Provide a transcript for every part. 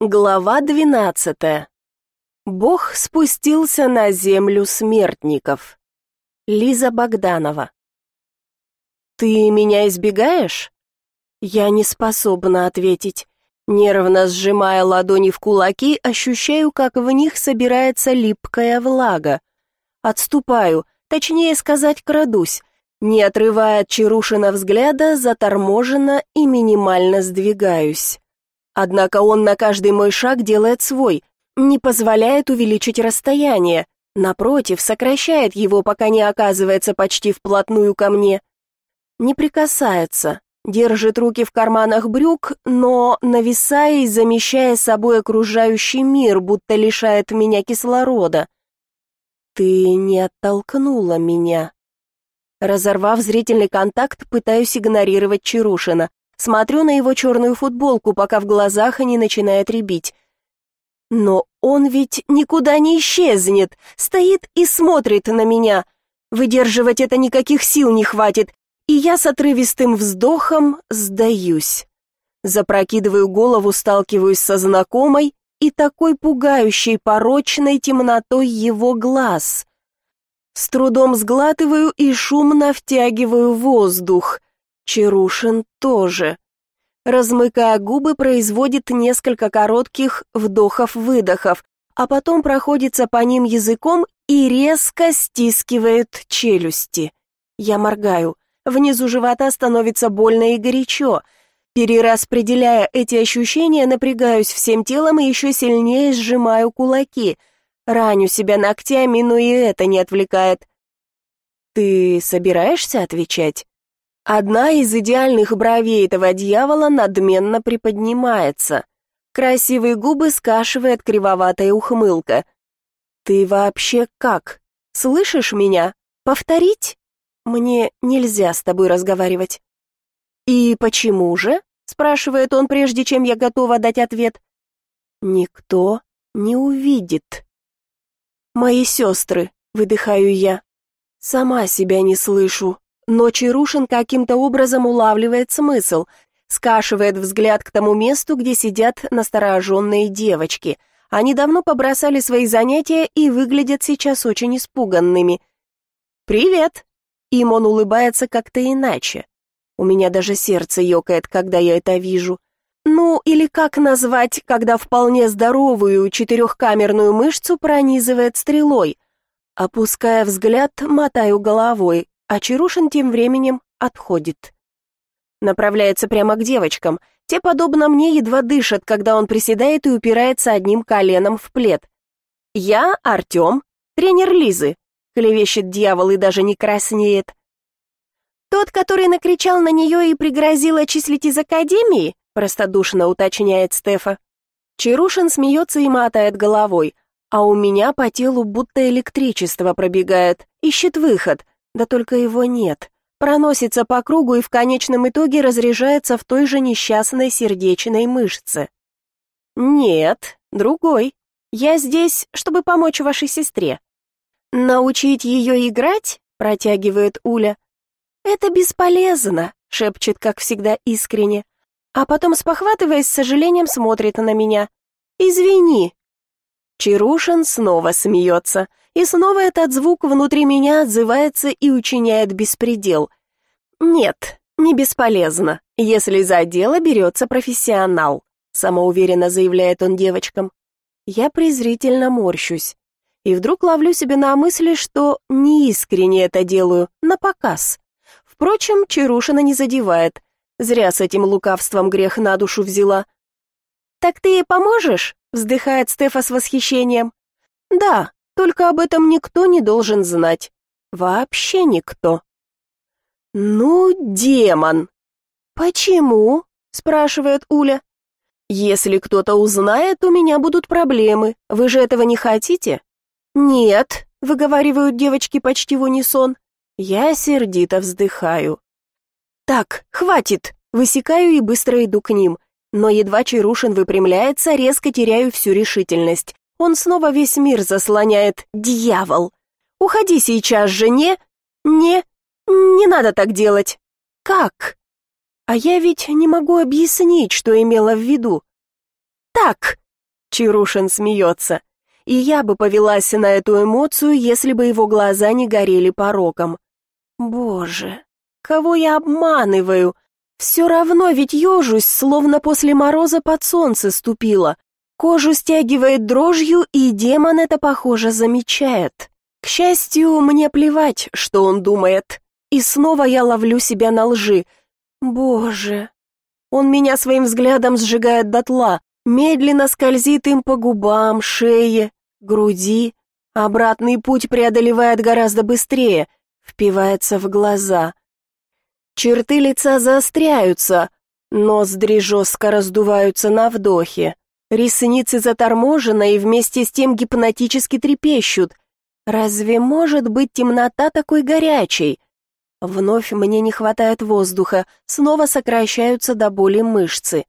Глава двенадцатая. Бог спустился на землю смертников. Лиза Богданова. «Ты меня избегаешь?» Я не способна ответить. Нервно сжимая ладони в кулаки, ощущаю, как в них собирается липкая влага. Отступаю, точнее сказать, крадусь, не отрывая от Чарушина взгляда, заторможенно и минимально сдвигаюсь. Однако он на каждый мой шаг делает свой, не позволяет увеличить расстояние, напротив, сокращает его, пока не оказывается почти вплотную ко мне. Не прикасается, держит руки в карманах брюк, но, нависая и замещая собой окружающий мир, будто лишает меня кислорода. «Ты не оттолкнула меня». Разорвав зрительный контакт, пытаюсь игнорировать Чарушина. Смотрю на его черную футболку, пока в глазах не начинает рябить. Но он ведь никуда не исчезнет, стоит и смотрит на меня. Выдерживать это никаких сил не хватит, и я с отрывистым вздохом сдаюсь. Запрокидываю голову, сталкиваюсь со знакомой и такой пугающей порочной темнотой его глаз. С трудом сглатываю и шумно втягиваю воздух. Чарушин тоже. Размыкая губы, производит несколько коротких вдохов-выдохов, а потом проходится по ним языком и резко стискивает челюсти. Я моргаю. Внизу живота становится больно и горячо. Перераспределяя эти ощущения, напрягаюсь всем телом и еще сильнее сжимаю кулаки. Раню себя ногтями, но и это не отвлекает. «Ты собираешься отвечать?» Одна из идеальных бровей этого дьявола надменно приподнимается. Красивые губы скашивает кривоватая ухмылка. «Ты вообще как? Слышишь меня? Повторить? Мне нельзя с тобой разговаривать». «И почему же?» — спрашивает он, прежде чем я готова дать ответ. «Никто не увидит». «Мои сестры», — выдыхаю я. «Сама себя не слышу, но Чарушин каким-то образом улавливает смысл, скашивает взгляд к тому месту, где сидят настороженные девочки. Они давно побросали свои занятия и выглядят сейчас очень испуганными. «Привет!» Им он улыбается как-то иначе. У меня даже сердце ёкает, когда я это вижу. Ну, или как назвать, когда вполне здоровую четырехкамерную мышцу пронизывает стрелой? Опуская взгляд, мотаю головой, а Чарушин тем временем отходит. Направляется прямо к девочкам. Те, подобно мне, едва дышат, когда он приседает и упирается одним коленом в плед. «Я Артем, тренер Лизы», — клевещет дьявол и даже не краснеет. «Тот, который накричал на нее и пригрозил отчислить из академии?» — простодушно уточняет Стефа. Чарушин смеется и мотает головой, а у меня по телу будто электричество пробегает, ищет выход — да только его нет. Проносится по кругу и в конечном итоге разряжается в той же несчастной сердечной мышце. Нет, другой. Я здесь, чтобы помочь вашей сестре. Научить ее играть? Протягивает Уля. Это бесполезно, шепчет, как всегда, искренне. А потом, спохватываясь, с сожалением смотрит на меня. Извини. Чарушин снова смеется. И снова этот звук внутри меня отзывается и учиняет беспредел. Нет, не бесполезно, если за дело берется профессионал, самоуверенно заявляет он девочкам. Я презрительно морщусь. И вдруг ловлю себя на мысли, что неискренне это делаю, на показ. Впрочем, Чарушина не задевает. Зря с этим лукавством грех на душу взяла. «Так ты ей поможешь?» — вздыхает Стефа с восхищением. «Да, только об этом никто не должен знать. Вообще никто. Ну, демон. Почему? спрашивает Уля. Если кто-то узнает, у меня будут проблемы. Вы же этого не хотите? Нет, выговаривают девочки почти в унисон. Я сердито вздыхаю. Так, хватит. Высекаю и быстро иду к ним. Но едва Чарушин выпрямляется, резко теряю всю решительность. Он снова весь мир заслоняет, дьявол. Уходи сейчас же, не... Не... Не надо так делать. Как? А я ведь не могу объяснить, что имела в виду. Так, Чарушин смеется. И я бы повелась на эту эмоцию, если бы его глаза не горели пороком. Боже, кого я обманываю? Все равно ведь ежусь, словно после мороза под солнце ступила. Кожу стягивает дрожью, и демон это, похоже, замечает. К счастью, мне плевать, что он думает. И снова я ловлю себя на лжи. Боже. Он меня своим взглядом сжигает дотла, медленно скользит им по губам, шее, груди. Обратный путь преодолевает гораздо быстрее, впивается в глаза. Черты лица заостряются, ноздри жестко раздуваются на вдохе. Ресницы заторможены и вместе с тем гипнотически трепещут. Разве может быть темнота такой горячей? Вновь мне не хватает воздуха, снова сокращаются до боли мышцы.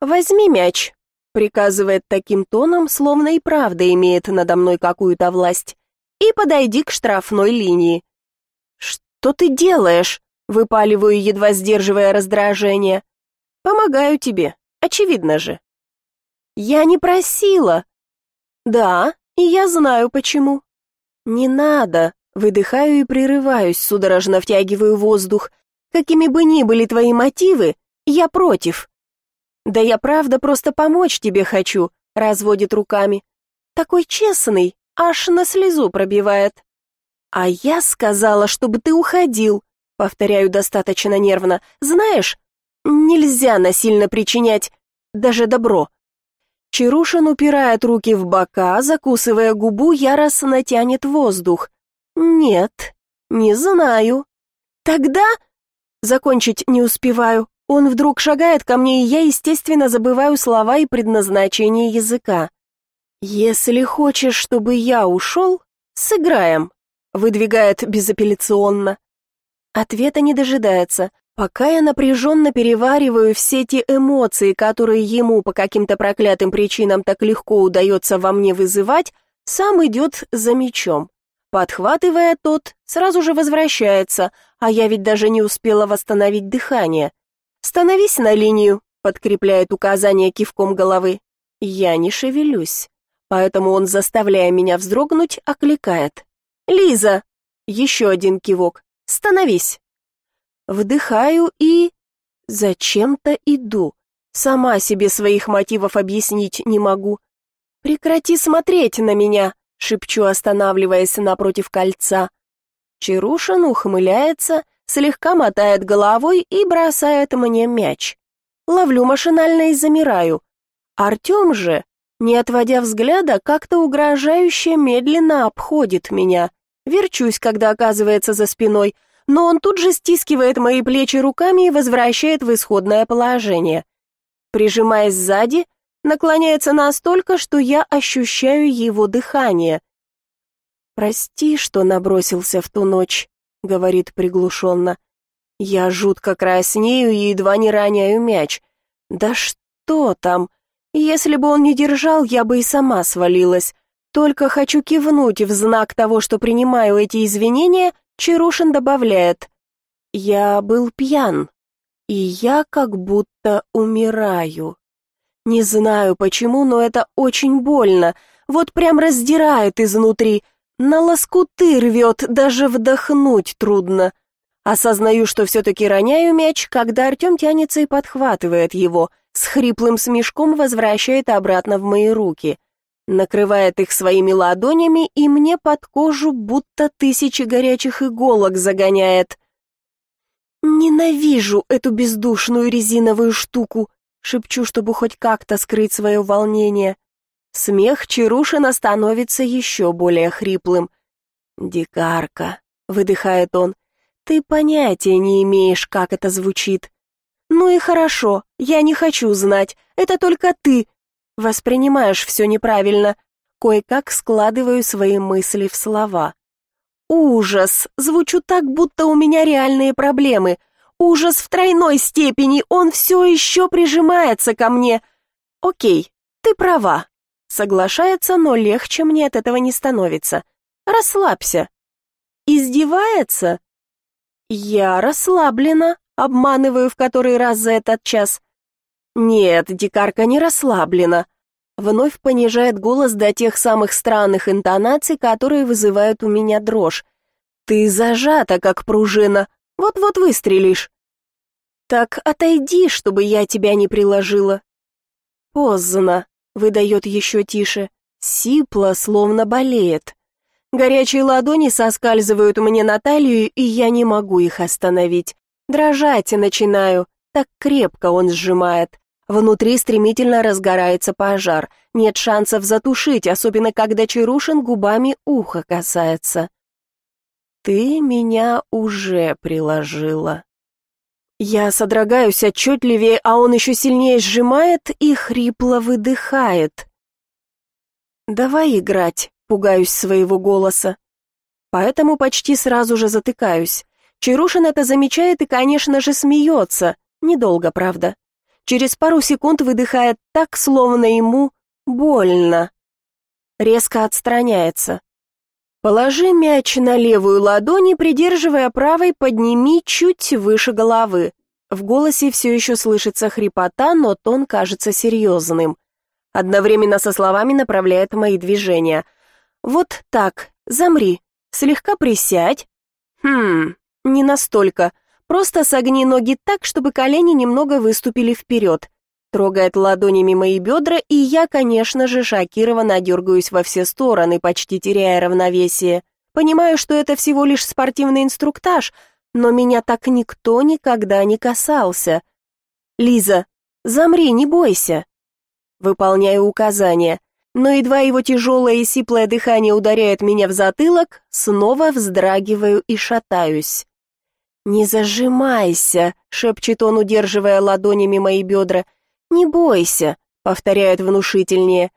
«Возьми мяч», — приказывает таким тоном, словно и правда имеет надо мной какую-то власть, «и подойди к штрафной линии». «Что ты делаешь?» — выпаливаю, едва сдерживая раздражение. «Помогаю тебе, очевидно же». Я не просила. Да, и я знаю почему. Не надо. Выдыхаю и прерываюсь, судорожно втягиваю воздух. Какими бы ни были твои мотивы, я против. Да я правда просто помочь тебе хочу, разводит руками. Такой честный, аж на слезу пробивает. А я сказала, чтобы ты уходил, повторяю достаточно нервно. Знаешь, нельзя насильно причинять даже добро. Чарушин упирает руки в бока, закусывая губу, яростно тянет воздух. «Нет, не знаю». «Тогда...» Закончить не успеваю. Он вдруг шагает ко мне, и я, естественно, забываю слова и предназначение языка. «Если хочешь, чтобы я ушел, сыграем», — выдвигает безапелляционно. Ответа не дожидается. Пока я напряженно перевариваю все те эмоции, которые ему по каким-то проклятым причинам так легко удается во мне вызывать, сам идет за мечом. Подхватывая тот, сразу же возвращается, а я ведь даже не успела восстановить дыхание. «Становись на линию», — подкрепляет указание кивком головы. Я не шевелюсь, поэтому он, заставляя меня вздрогнуть, окликает. «Лиза!» Еще один кивок. «Становись!» Вдыхаю и... Зачем-то иду. Сама себе своих мотивов объяснить не могу. «Прекрати смотреть на меня!» — шепчу, останавливаясь напротив кольца. Чарушин ухмыляется, слегка мотает головой и бросает мне мяч. Ловлю машинально и замираю. Артем же, не отводя взгляда, как-то угрожающе медленно обходит меня. Верчусь, когда оказывается за спиной — но он тут же стискивает мои плечи руками и возвращает в исходное положение. Прижимаясь сзади, наклоняется настолько, что я ощущаю его дыхание. «Прости, что набросился в ту ночь», — говорит приглушенно. Я жутко краснею и едва не роняю мяч. Да что там? Если бы он не держал, я бы и сама свалилась. Только хочу кивнуть в знак того, что принимаю эти извинения, Чарушин добавляет, «Я был пьян, и я как будто умираю. Не знаю почему, но это очень больно, вот прям раздирает изнутри, на лоскуты рвет, даже вдохнуть трудно. Осознаю, что все-таки роняю мяч, когда Артем тянется и подхватывает его, с хриплым смешком возвращает обратно в мои руки накрывает их своими ладонями и мне под кожу будто тысячи горячих иголок загоняет. «Ненавижу эту бездушную резиновую штуку», шепчу, чтобы хоть как-то скрыть свое волнение. Смех Чарушина становится еще более хриплым. «Дикарка», — выдыхает он, — «ты понятия не имеешь, как это звучит». «Ну и хорошо, я не хочу знать, это только ты, Воспринимаешь все неправильно. Кое-как складываю свои мысли в слова. Ужас! Звучу так, будто у меня реальные проблемы. Ужас в тройной степени, он все еще прижимается ко мне. Окей, ты права. Соглашается, но легче мне от этого не становится. Расслабься. Издевается? Я расслаблена, обманываю в который раз за этот час. Нет, дикарка не расслаблена. Вновь понижает голос до тех самых странных интонаций, которые вызывают у меня дрожь. «Ты зажата, как пружина. Вот-вот выстрелишь». «Так отойди, чтобы я тебя не приложила». «Поздно», — выдает еще тише. Сипло, словно болеет. Горячие ладони соскальзывают мне на талию, и я не могу их остановить. Дрожать начинаю, так крепко он сжимает. Внутри стремительно разгорается пожар. Нет шансов затушить, особенно когда Чарушин губами ухо касается. «Ты меня уже приложила». Я содрогаюсь отчетливее, а он еще сильнее сжимает и хрипло выдыхает. «Давай играть», — пугаюсь своего голоса. Поэтому почти сразу же затыкаюсь. Чарушин это замечает и, конечно же, смеется. Недолго, правда. Через пару секунд выдыхает так, словно ему больно. Резко отстраняется. Положи мяч на левую ладонь и, придерживая правой, подними чуть выше головы. В голосе все еще слышится хрипота, но тон кажется серьезным. Одновременно со словами направляет мои движения. «Вот так, замри, слегка присядь». «Хм, не настолько. Просто согни ноги так, чтобы колени немного выступили вперед. Трогает ладонями мои бедра, и я, конечно же, шокированно дергаюсь во все стороны, почти теряя равновесие. Понимаю, что это всего лишь спортивный инструктаж, но меня так никто никогда не касался. «Лиза, замри, не бойся!» Выполняю указания, но едва его тяжелое и сиплое дыхание ударяет меня в затылок, снова вздрагиваю и шатаюсь. «Не зажимайся», — шепчет он, удерживая ладонями мои бедра. «Не бойся», — повторяет внушительнее.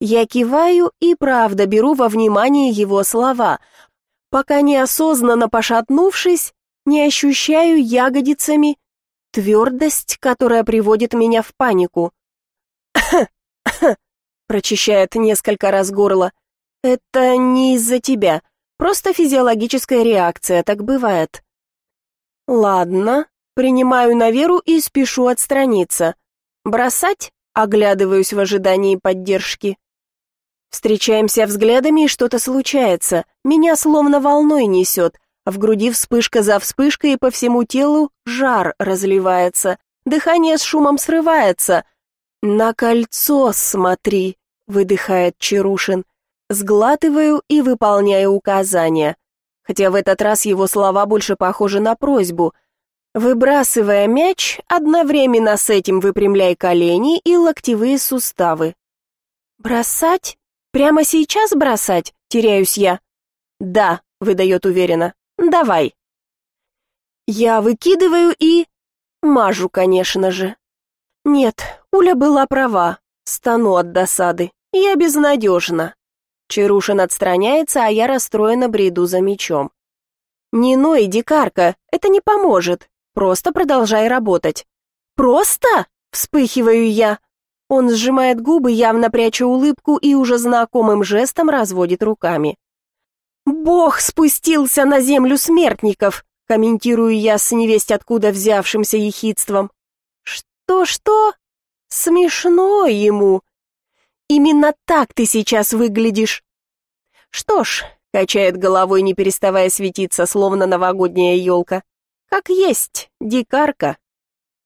Я киваю и правда беру во внимание его слова, пока неосознанно пошатнувшись, не ощущаю ягодицами твердость, которая приводит меня в панику. прочищает несколько раз горло. «Это не из-за тебя, просто физиологическая реакция, так бывает». Ладно, принимаю на веру и спешу отстраниться. Бросать? Оглядываюсь в ожидании поддержки. Встречаемся взглядами, и что-то случается. Меня словно волной несет. В груди вспышка за вспышкой, и по всему телу жар разливается. Дыхание с шумом срывается. «На кольцо смотри», — выдыхает Чарушин. Сглатываю и выполняю указания хотя в этот раз его слова больше похожи на просьбу. Выбрасывая мяч, одновременно с этим выпрямляй колени и локтевые суставы. «Бросать? Прямо сейчас бросать?» — теряюсь я. «Да», — выдает уверенно. «Давай». Я выкидываю и... Мажу, конечно же. Нет, Уля была права. Стану от досады. Я безнадежна. Чарушин отстраняется, а я расстроена бреду за мечом. «Не ной, дикарка, это не поможет. Просто продолжай работать». «Просто?» — вспыхиваю я. Он сжимает губы, явно пряча улыбку, и уже знакомым жестом разводит руками. «Бог спустился на землю смертников», — комментирую я с невесть откуда взявшимся ехидством. «Что-что? Смешно ему. Именно так ты сейчас выглядишь. Что ж, качает головой, не переставая светиться, словно новогодняя елка. Как есть, дикарка.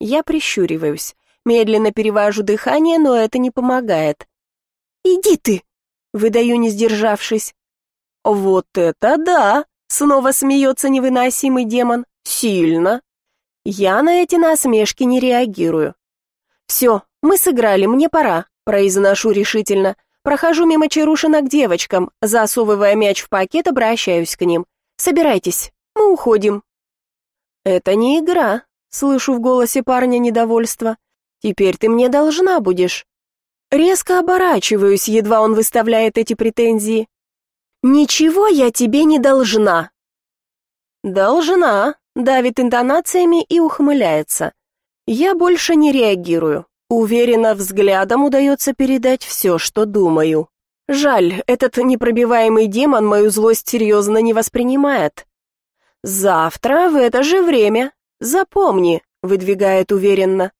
Я прищуриваюсь, медленно перевожу дыхание, но это не помогает. Иди ты, выдаю, не сдержавшись. Вот это да! Снова смеется невыносимый демон. Сильно. Я на эти насмешки не реагирую. Все, мы сыграли, мне пора. Произношу решительно. Прохожу мимо Чарушина к девочкам, засовывая мяч в пакет, обращаюсь к ним. «Собирайтесь, мы уходим». «Это не игра», — слышу в голосе парня недовольство. «Теперь ты мне должна будешь». Резко оборачиваюсь, едва он выставляет эти претензии. «Ничего я тебе не должна». «Должна», — давит интонациями и ухмыляется. Я больше не реагирую. Уверенно взглядом удается передать все, что думаю. Жаль, этот непробиваемый демон мою злость серьезно не воспринимает. Завтра в это же время. Запомни, выдвигает уверенно.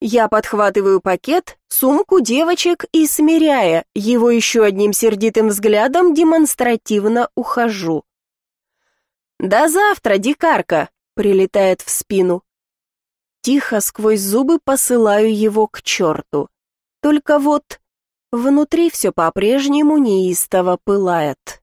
Я подхватываю пакет, сумку девочек и, смиряя его еще одним сердитым взглядом, демонстративно ухожу. «До завтра, дикарка!» — прилетает в спину. Тихо сквозь зубы посылаю его к черту. Только вот внутри все по-прежнему неистово пылает.